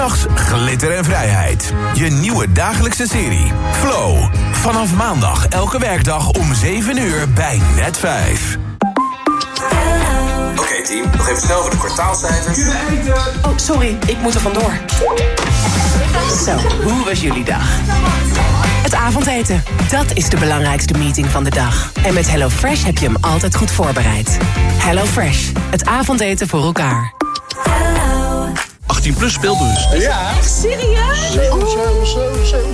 S'nachts glitter en vrijheid. Je nieuwe dagelijkse serie. Flow. Vanaf maandag elke werkdag om 7 uur bij Net 5. Oké team, nog even snel voor de kwartaalcijfers. Oh, sorry, ik moet er vandoor. Zo, hoe was jullie dag? Het avondeten, dat is de belangrijkste meeting van de dag. En met HelloFresh heb je hem altijd goed voorbereid. HelloFresh, het avondeten voor elkaar. 18 plus speelbus. Ja. Echt serieus?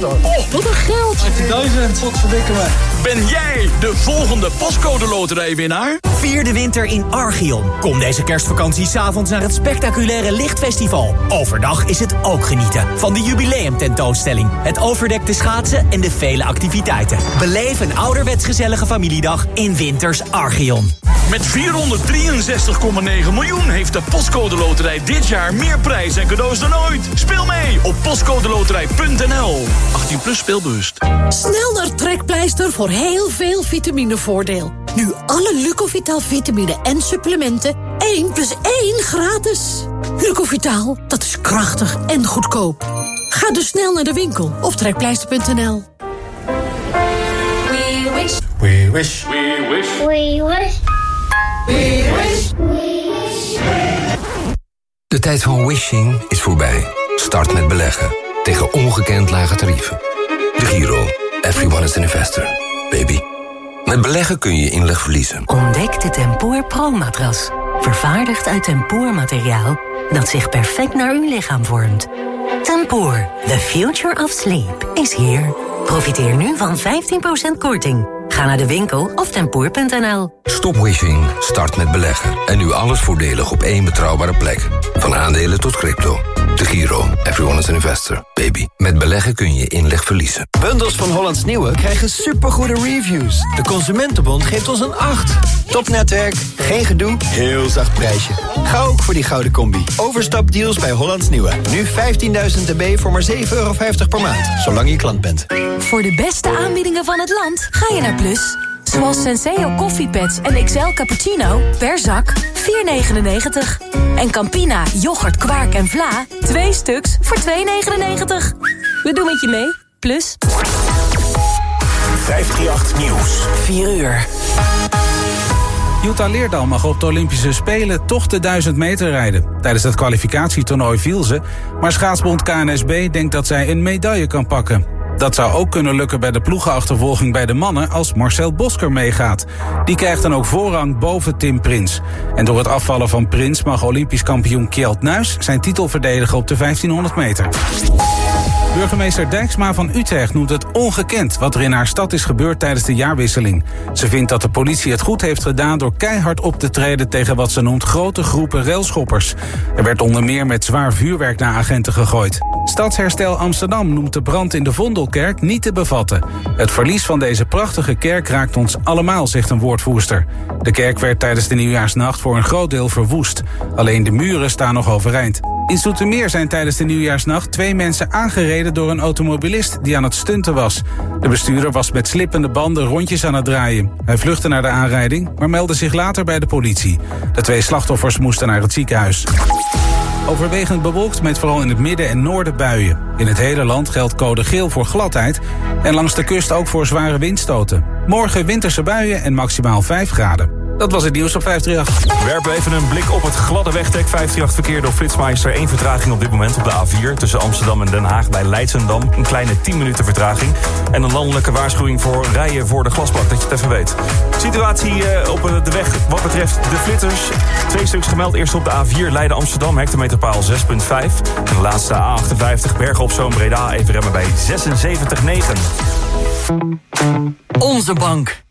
Oh. wat een geld. 18.000. Wat verdikken we. Ben jij de volgende postcode loterijwinnaar? Vier de winter in Archeon. Kom deze kerstvakantie s'avonds naar het spectaculaire Lichtfestival. Overdag is het ook genieten van de jubileumtentoonstelling, het overdekte schaatsen en de vele activiteiten. Beleef een ouderwets gezellige familiedag in Winters Archeon. Met 463,9 miljoen heeft de Postcode Loterij dit jaar meer prijs en cadeaus dan ooit. Speel mee op postcodeloterij.nl. 18 plus speelbewust. Snel naar Trekpleister voor heel veel vitaminevoordeel. Nu alle Lucovitaal vitamine en supplementen 1 plus 1 gratis. Lucovitaal, dat is krachtig en goedkoop. Ga dus snel naar de winkel of trekpleister.nl. We wish. We wish. We wish. We wish. We wish. De tijd van wishing is voorbij. Start met beleggen. Tegen ongekend lage tarieven. De Giro. Everyone is an investor. Baby. Met beleggen kun je inleg verliezen. Ontdek de Tempoor Pro-matras. Vervaardigd uit tempoormateriaal dat zich perfect naar uw lichaam vormt. Tempoor, the future of sleep, is here. Profiteer nu van 15% korting. Ga naar de winkel of tempoor.nl. Stop wishing. Start met beleggen. En nu alles voordelig op één betrouwbare plek. Van aandelen tot crypto. De Giro. Everyone is an investor. Baby. Met beleggen kun je inleg verliezen. Bundels van Hollands Nieuwe krijgen supergoede reviews. De Consumentenbond geeft ons een 8. Topnetwerk, geen gedoe, heel zacht prijsje. Ga ook voor die gouden combi. Overstapdeals bij Hollands Nieuwe. Nu 15.000 dB voor maar 7,50 euro per maand. Zolang je klant bent. Voor de beste aanbiedingen van het land ga je naar Plus. Zoals Senseo koffiepads en XL cappuccino per zak 4,99. En Campina, yoghurt, kwark en vla 2 stuks voor 2,99. We doen het je mee. Plus. 538 Nieuws. 4 uur. Jutta Leerdal mag op de Olympische Spelen toch de 1000 meter rijden. Tijdens het kwalificatietoernooi viel ze, maar schaatsbond KNSB denkt dat zij een medaille kan pakken. Dat zou ook kunnen lukken bij de ploegenachtervolging bij de mannen als Marcel Bosker meegaat. Die krijgt dan ook voorrang boven Tim Prins. En door het afvallen van Prins mag Olympisch kampioen Kjeld Nuis zijn titel verdedigen op de 1500 meter. Burgemeester Dijksma van Utrecht noemt het ongekend wat er in haar stad is gebeurd tijdens de jaarwisseling. Ze vindt dat de politie het goed heeft gedaan door keihard op te treden tegen wat ze noemt grote groepen railschoppers. Er werd onder meer met zwaar vuurwerk naar agenten gegooid. Stadsherstel Amsterdam noemt de brand in de Vondelkerk niet te bevatten. Het verlies van deze prachtige kerk raakt ons allemaal, zegt een woordvoerster. De kerk werd tijdens de nieuwjaarsnacht voor een groot deel verwoest. Alleen de muren staan nog overeind. In Zoetermeer zijn tijdens de nieuwjaarsnacht twee mensen aangereden door een automobilist die aan het stunten was. De bestuurder was met slippende banden rondjes aan het draaien. Hij vluchtte naar de aanrijding, maar meldde zich later bij de politie. De twee slachtoffers moesten naar het ziekenhuis. Overwegend bewolkt met vooral in het midden en noorden buien. In het hele land geldt code geel voor gladheid en langs de kust ook voor zware windstoten. Morgen winterse buien en maximaal 5 graden. Dat was het nieuws op 538. Werpen even een blik op het gladde wegdek 538 verkeer door Flitsmeister. Eén vertraging op dit moment op de A4 tussen Amsterdam en Den Haag bij Leidsendam. Een kleine 10 minuten vertraging. En een landelijke waarschuwing voor rijden voor de glasbak, dat je het even weet. Situatie eh, op de weg wat betreft de flitters. Twee stuks gemeld. Eerst op de A4 Leiden Amsterdam, hectometerpaal 6.5. En de laatste A58 Bergen op Zoom Breda even remmen bij 76,9. Onze bank.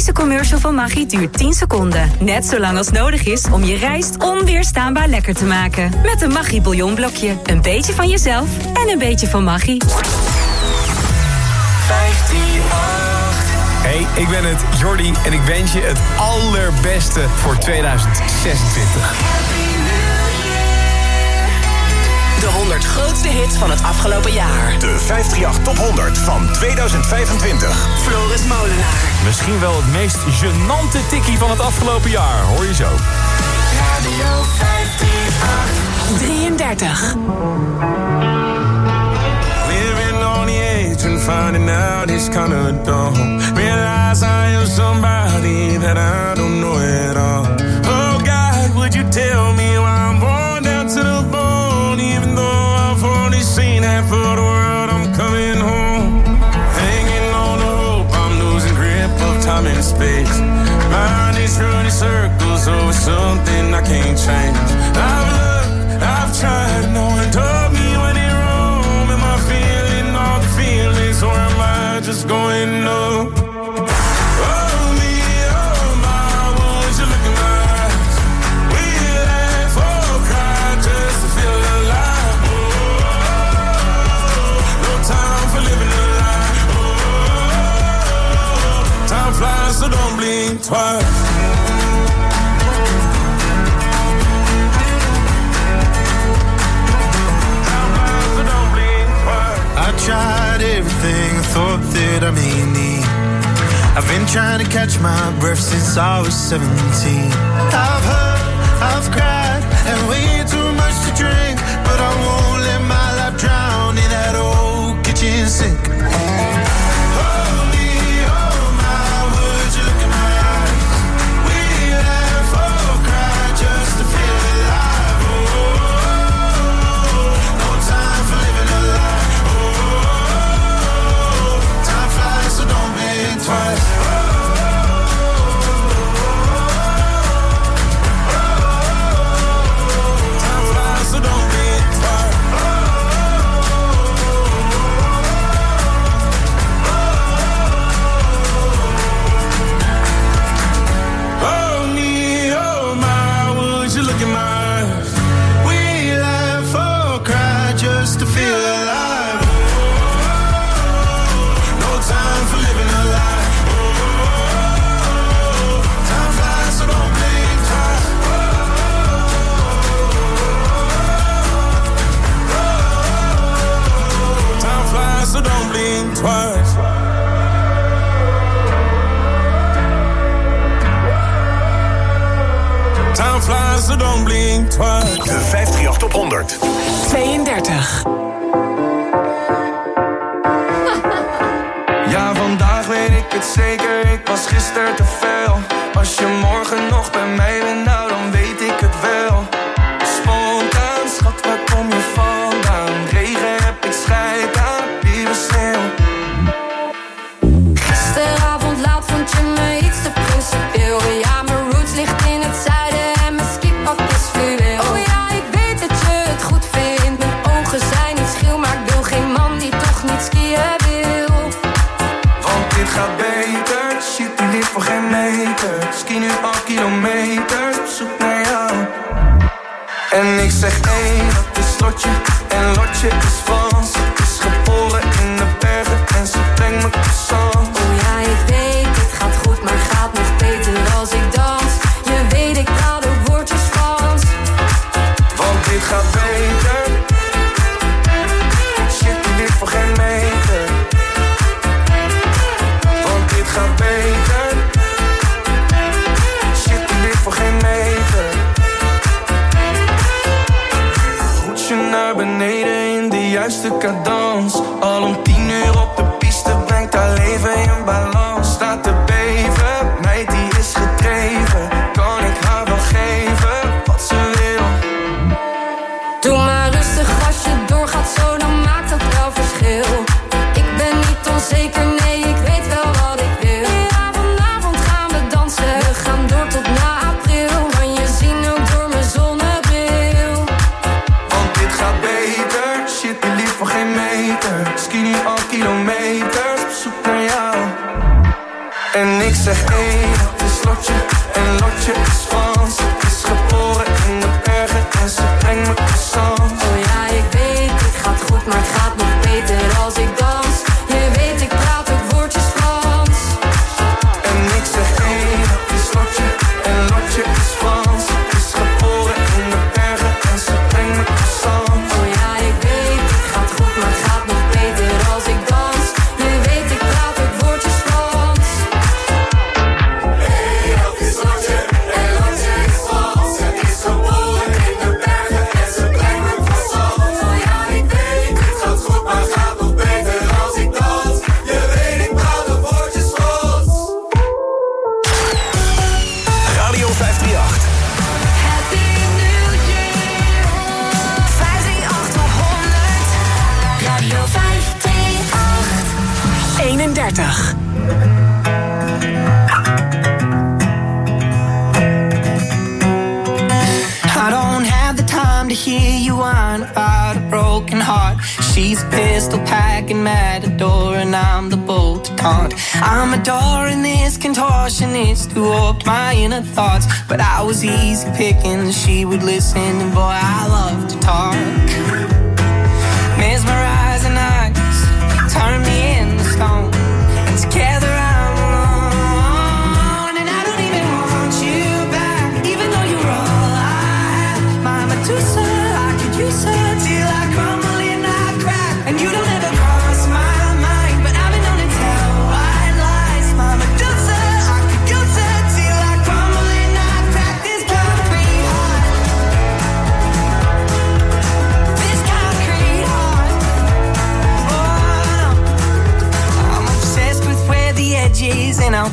Deze commercial van Maggi duurt 10 seconden. Net zo lang als nodig is om je rijst onweerstaanbaar lekker te maken. Met een Maggi bouillonblokje. Een beetje van jezelf en een beetje van Maggi. Hey, ik ben het, Jordi, en ik wens je het allerbeste voor 2026. De 100 grootste hits van het afgelopen jaar. De 538 Top 100 van 2025. Floris Molenaar. Misschien wel het meest genante tikkie van het afgelopen jaar. Hoor je zo. Radio 538. 33. and finding out it's of dumb. Realize I am somebody that I don't know at all. for the world, I'm coming home. Hanging on I'm losing grip of time and space. Mind is running circles oh, over something I can't change. I've been trying to catch my breath since I was 17. I've hurt, I've cried. De dan blink. De 538 op 100. 32.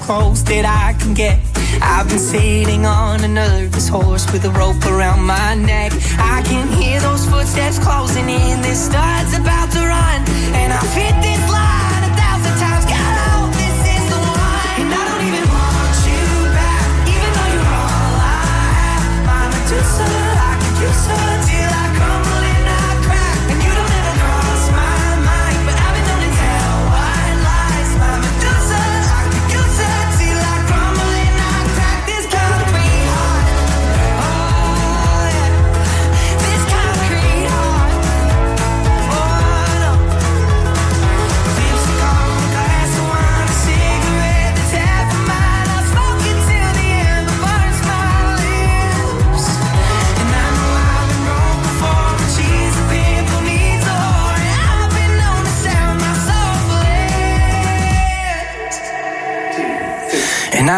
Close that I can get. I've been sitting on a nervous horse with a rope around my neck. I can hear those footsteps closing in. This star's about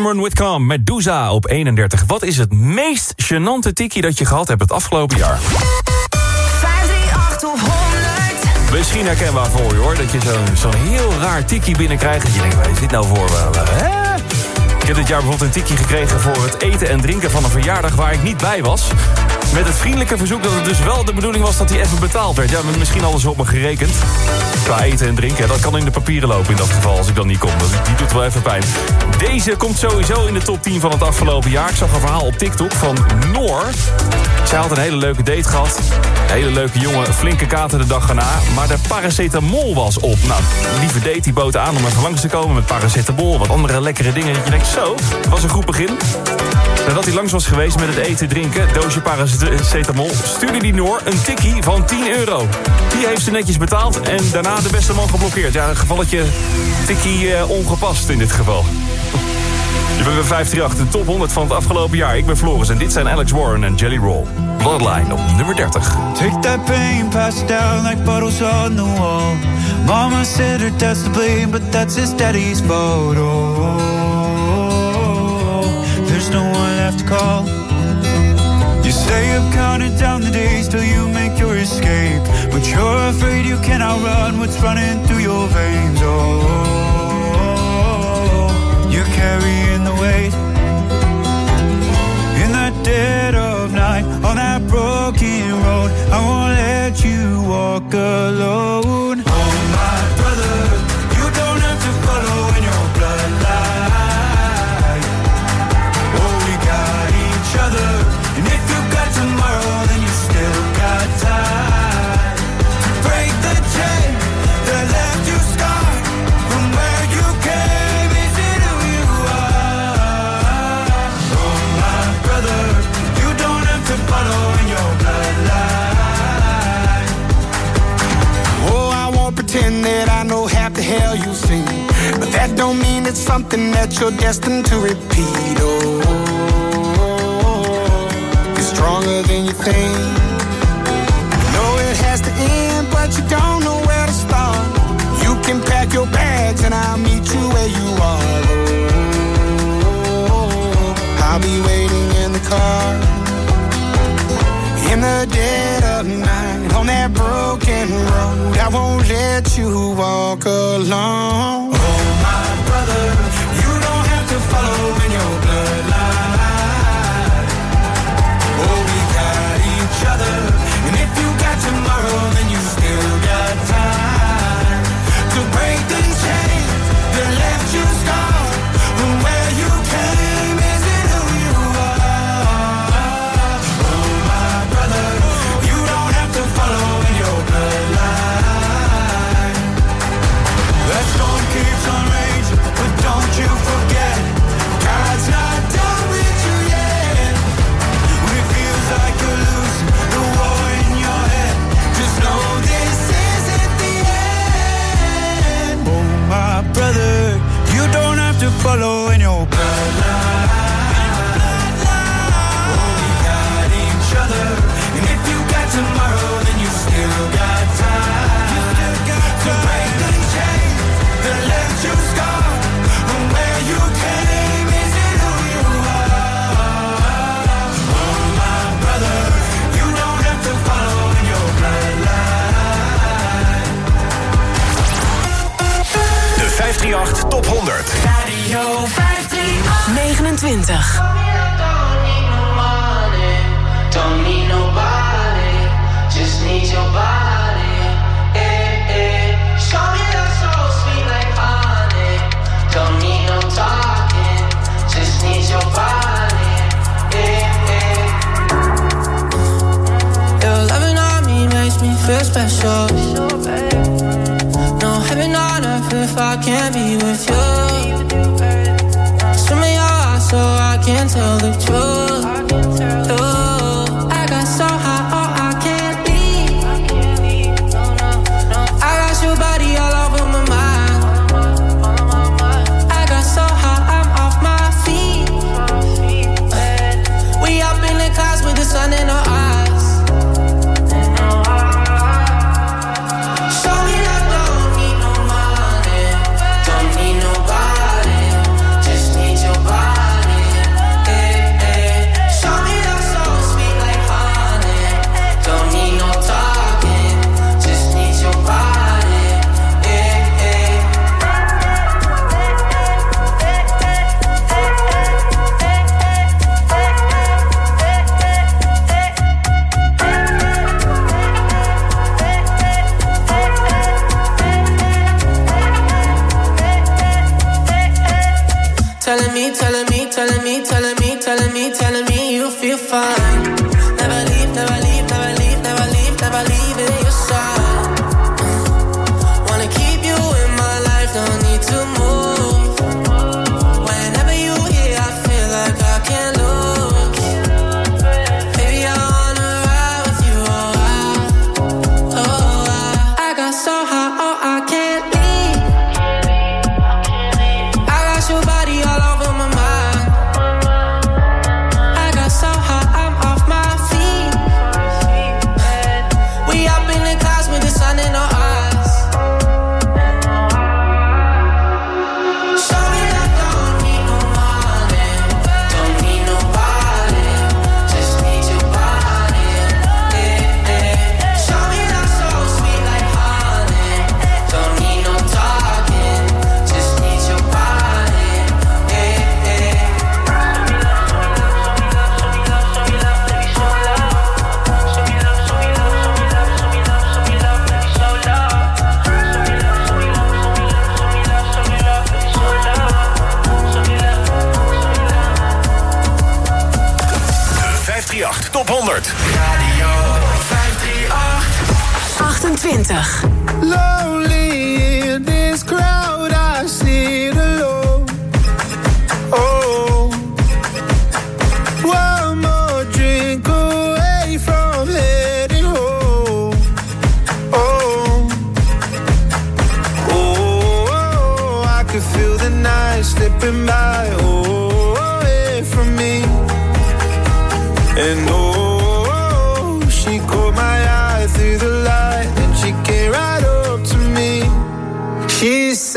Cameron Whitcomb, Medusa op 31. Wat is het meest gênante tikkie dat je gehad hebt het afgelopen jaar? 538 of 100. Misschien herkenbaar voor je hoor, dat je zo'n zo'n heel raar tikkie binnenkrijgt. Dat je denkt, wat is dit nou voor? hè? Ik heb dit jaar bijvoorbeeld een tikkie gekregen voor het eten en drinken van een verjaardag waar ik niet bij was. Met het vriendelijke verzoek dat het dus wel de bedoeling was dat hij even betaald werd. Ja, misschien alles op me gerekend. Qua eten en drinken, dat kan in de papieren lopen in dat geval als ik dan niet kom. Dat, die doet wel even pijn. Deze komt sowieso in de top 10 van het afgelopen jaar. Ik zag een verhaal op TikTok van Noor. Zij had een hele leuke date gehad. Hele leuke jongen, flinke kater de dag erna. Maar de paracetamol was op. Nou, lieve date die bood aan om even langs te komen met paracetamol. Wat andere lekkere dingen. Dat je denkt, zo, was een goed begin. Nadat hij langs was geweest met het eten drinken, doosje paracetamol... stuurde die Noor een tikkie van 10 euro. Die heeft ze netjes betaald en daarna de beste man geblokkeerd. Ja, een gevalletje tikkie eh, ongepast in dit geval. Je bent bij 538, de top 100 van het afgelopen jaar. Ik ben Floris en dit zijn Alex Warren en Jelly Roll. Bloodline op nummer 30. Take that pain, pass it down like bottles on the wall. Mama said her dad's blame, but that's his daddy's photo. There's no one left to call. You say you've counted down the days till you make your escape, but you're afraid you cannot run what's running through your veins. Oh, you're carrying the weight in the dead of night on that broken road. I won't let you walk alone. That you're destined to repeat. Oh, it's stronger than you think. You know it has to end, but you don't know where to start. You can pack your bags and I'll meet you where you are. Oh, I'll be waiting in the car. In the dead of night, on that broken road, I won't let you walk alone. Oh, my brother, follow Never leave,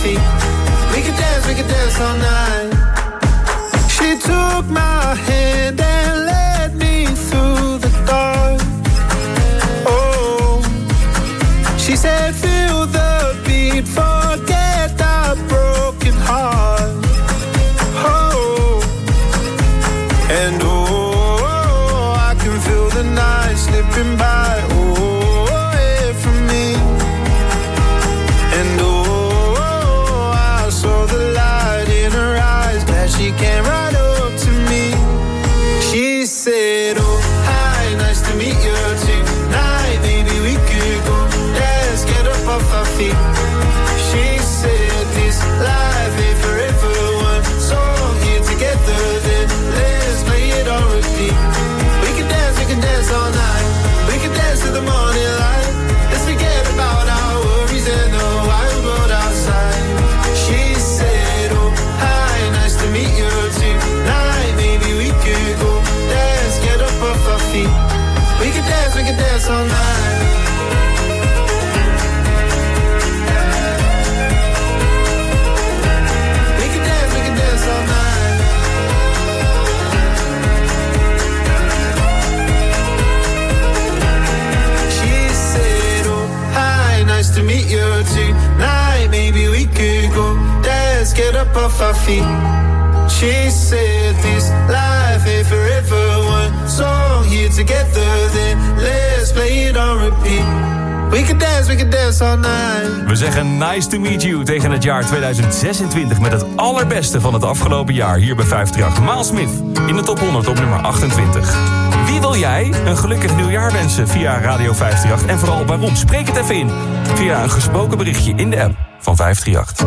feet. We could dance, we could dance all night. She took my hand and led me through the dark. Oh, she said, Feel the beat, forget that broken heart. She This life here together, then let's repeat. We dance, we dance all night. We zeggen nice to meet you tegen het jaar 2026... met het allerbeste van het afgelopen jaar hier bij 538. Miles Smith in de top 100 op nummer 28. Wie wil jij een gelukkig nieuwjaar wensen via Radio 538? En vooral waarom? Spreek het even in via een gesproken berichtje in de app van 538.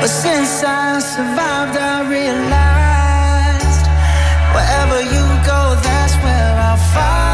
But since I survived, I realized wherever you go, that's where I'll find.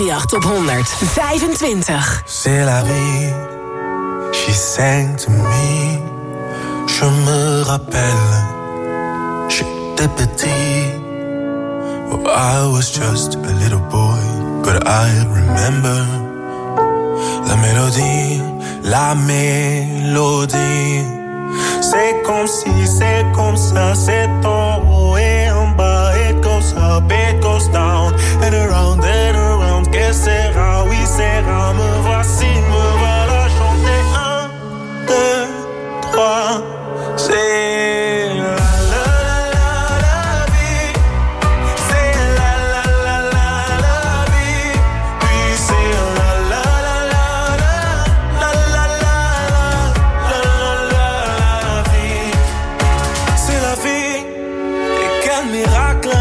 Patriarch op 125. C'est la vie, she sang to me. Je me rappelle, j'étais petit. I was just a little boy, but I remember la mélodie, la mélodie. C'est comme si, c'est comme ça, c'est en haut et en bas. It goes up, it goes down, and around and around. que c'est rare, oui c'est me voici, me voilà chanter un, deux, trois, c'est la la la la la vie, c'est la la la la La vie Pu c'est la la la la la La la la la La vie C'est la vie Quel miracle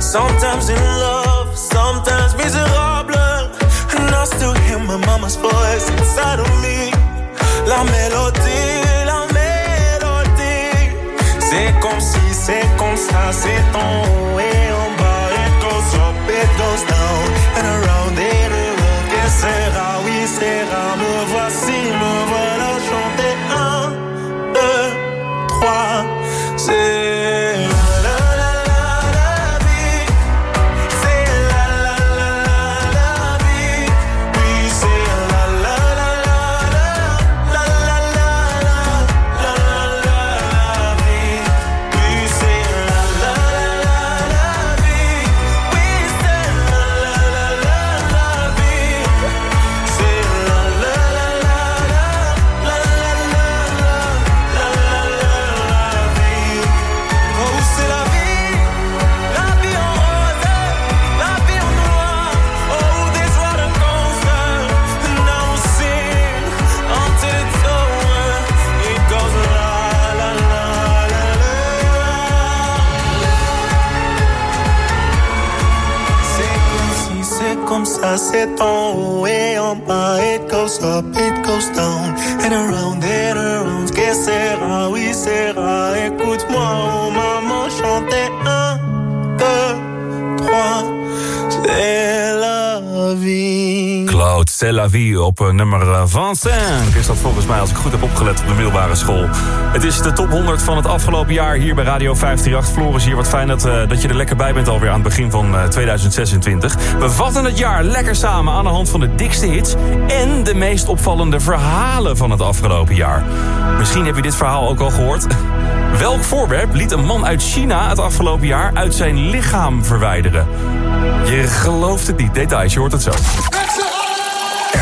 Sometimes in love, sometimes mama's voice me. La mélodie, la mélodie. C'est comme si, c'est comme ça, c'est en haut et en bas. It goes up, it goes down, and around it around. Sera, oui, sera, me voici. C'est en haut et en bas. It goes up, it goes down, and around and around. Que sera, oui, sera. Écoute-moi, oh maman, chanter un, deux, trois. C'est la vie. C'est la vie op eh, nummer eh, 25 is dat volgens mij als ik goed heb opgelet op de middelbare school. Het is de top 100 van het afgelopen jaar hier bij Radio 538. Floris hier, wat fijn dat, eh, dat je er lekker bij bent alweer aan het begin van eh, 2026. We vatten het jaar lekker samen aan de hand van de dikste hits... en de meest opvallende verhalen van het afgelopen jaar. Misschien heb je dit verhaal ook al gehoord. Welk voorwerp liet een man uit China het afgelopen jaar uit zijn lichaam verwijderen? Je gelooft het niet. Details, je hoort het zo.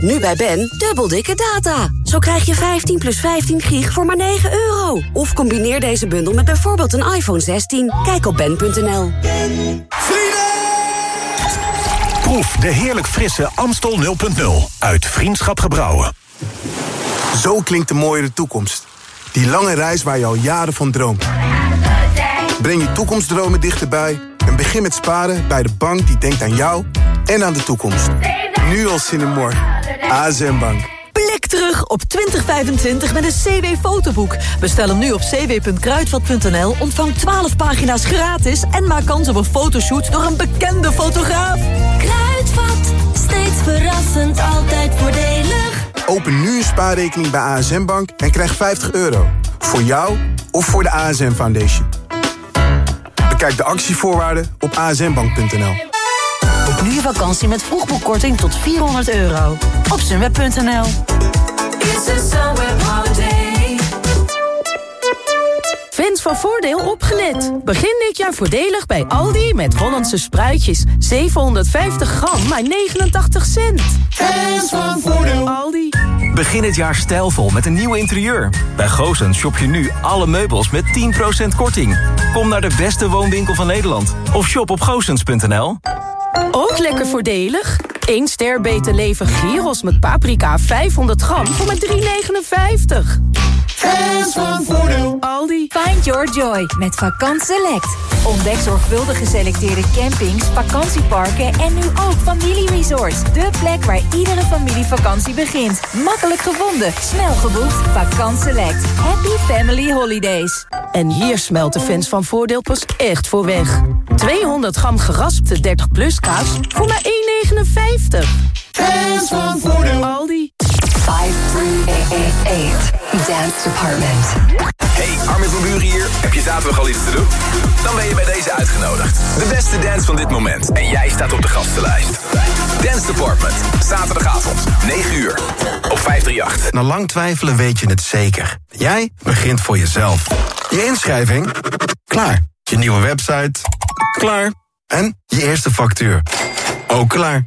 Nu bij Ben, dubbel dikke data. Zo krijg je 15 plus 15 gig voor maar 9 euro. Of combineer deze bundel met bijvoorbeeld een iPhone 16. Kijk op ben.nl. Proef de heerlijk frisse Amstel 0.0 uit Vriendschap Gebrouwen. Zo klinkt de mooiere toekomst. Die lange reis waar je al jaren van droomt. Breng je toekomstdromen dichterbij en begin met sparen bij de bank die denkt aan jou en aan de toekomst. Nu al zin in morgen. ASM Bank. Blik terug op 2025 met een CW-fotoboek. Bestel hem nu op cw.kruidvat.nl, ontvang 12 pagina's gratis... en maak kans op een fotoshoot door een bekende fotograaf. Kruidvat, steeds verrassend, altijd voordelig. Open nu een spaarrekening bij ASM Bank en krijg 50 euro. Voor jou of voor de ASM Foundation. Bekijk de actievoorwaarden op asmbank.nl. Boek nu je vakantie met vroegboekkorting tot 400 euro. Op sunweb.nl Fans van Voordeel opgelet. Begin dit jaar voordelig bij Aldi met Hollandse spruitjes. 750 gram, maar 89 cent. Fans van Voordeel. Aldi. Begin het jaar stijlvol met een nieuw interieur. Bij Goosens shop je nu alle meubels met 10% korting. Kom naar de beste woonwinkel van Nederland. Of shop op goosens.nl. Ook lekker voordelig. 1 ster beter leven gyros met paprika 500 gram voor maar 3,59. Fans van Voordeel. Aldi. Find your joy met Vakant Select. Ontdek zorgvuldig geselecteerde campings, vakantieparken en nu ook familieresorts. De plek waar iedere familievakantie begint. Makkelijk gevonden, snel geboekt. Vakant Select. Happy Family Holidays. En hier smelt de fans van Voordeel pas echt voor weg. 200 gram geraspte 30 plus kaas voor maar 1,59. Fans van Voordeel. Aldi. 5388 Dance Department. Hey, Armin van Buren hier. Heb je zaterdag al iets te doen? Dan ben je bij deze uitgenodigd. De beste dance van dit moment. En jij staat op de gastenlijst. Dance Department. Zaterdagavond, 9 uur. Op 538. Na lang twijfelen weet je het zeker. Jij begint voor jezelf. Je inschrijving? Klaar. Je nieuwe website? Klaar. En je eerste factuur? Ook klaar.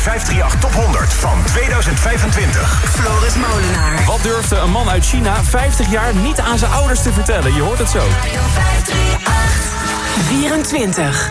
De 538 Top 100 van 2025. Floris Molenaar. Wat durfde een man uit China 50 jaar niet aan zijn ouders te vertellen? Je hoort het zo. 24.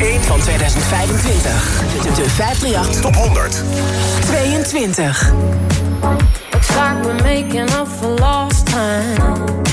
1 van 2025. De 538 Top 100. 22. Looks like we're making up for lost time.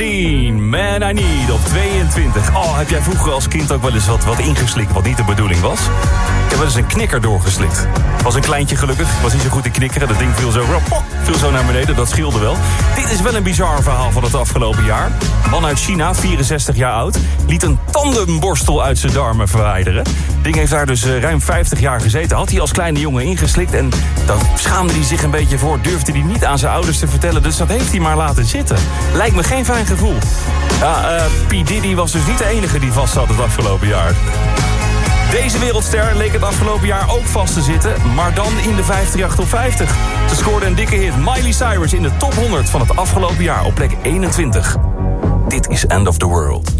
Dean, Man I Need op 22. Oh, heb jij vroeger als kind ook wel eens wat, wat ingeslikt wat niet de bedoeling was? Ik heb wel eens een knikker doorgeslikt. Was een kleintje gelukkig, was niet zo goed in knikkeren. Dat ding viel zo, viel zo naar beneden, dat scheelde wel. Dit is wel een bizar verhaal van het afgelopen jaar. Een man uit China, 64 jaar oud, liet een tandemborstel uit zijn darmen verwijderen. Ding heeft daar dus eh, ruim 50 jaar gezeten. Had hij als kleine jongen ingeslikt en daar schaamde hij zich een beetje voor. Durfde hij niet aan zijn ouders te vertellen, dus dat heeft hij maar laten zitten. Lijkt me geen fijn gevoel. Ja, eh P. Diddy was dus niet de enige die vast zat het afgelopen jaar. Deze wereldster leek het afgelopen jaar ook vast te zitten, maar dan in de 538 top 50. Ze scoorde een dikke hit, Miley Cyrus, in de top 100 van het afgelopen jaar op plek 21. Dit is End of the World.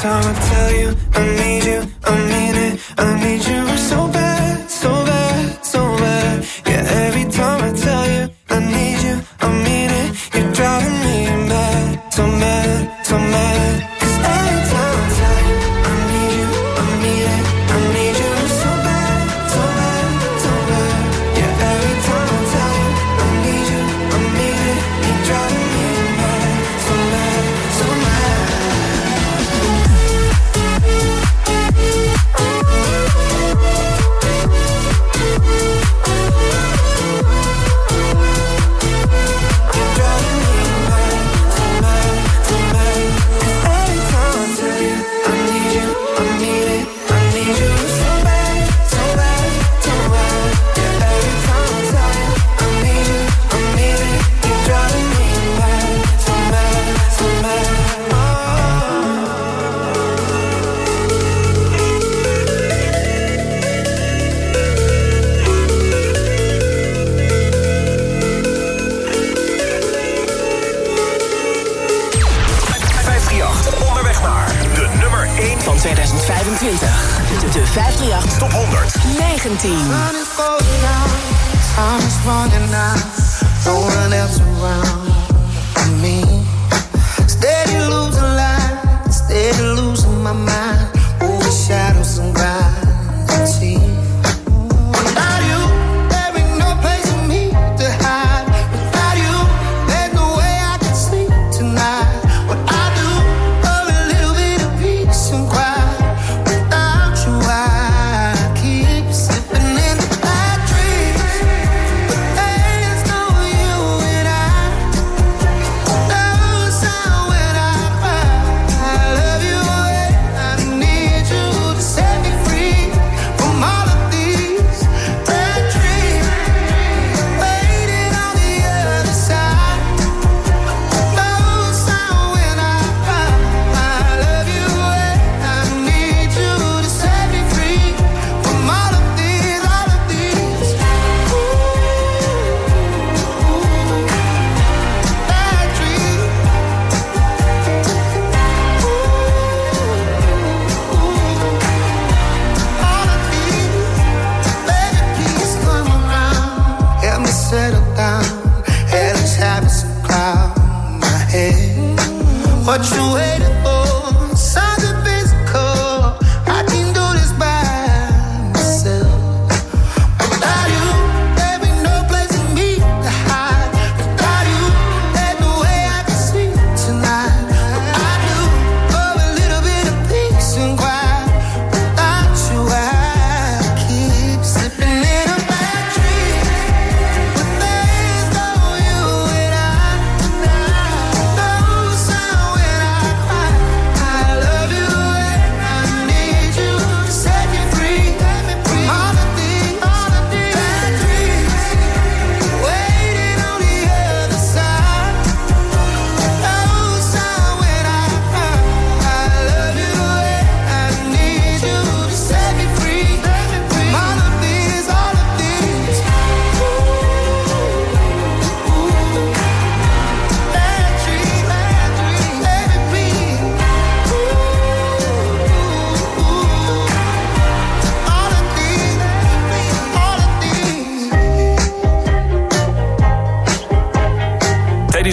time I tell you I need you, I mean it, I need you so bad.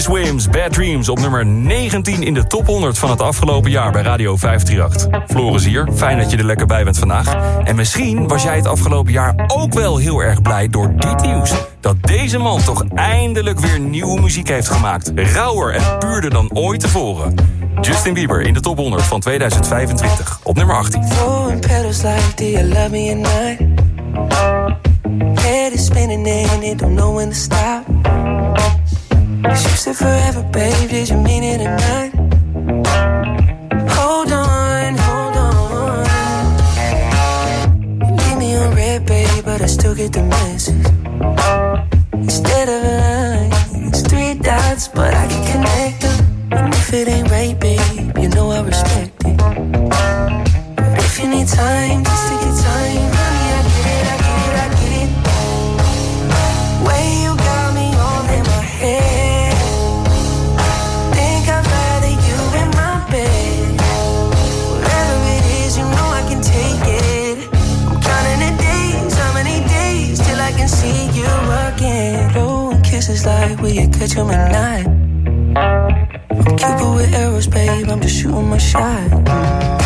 Swims, Bad Dreams op nummer 19 in de top 100 van het afgelopen jaar bij Radio 538. Floris hier, fijn dat je er lekker bij bent vandaag. En misschien was jij het afgelopen jaar ook wel heel erg blij door dit nieuws. Dat deze man toch eindelijk weer nieuwe muziek heeft gemaakt. Rauwer en puurder dan ooit tevoren. Justin Bieber in de top 100 van 2025 op nummer 18. Cause you said forever, babe, did you mean it or not? Hold on, hold on. Leave me on red, babe, but I still get the message. Instead of a line, it's three dots, but I can connect them. And if it ain't right, babe, you know I respect it. But if you need time, just take your time. right where you catch him at night. I'm Cupid with arrows, babe. I'm just shooting my shot.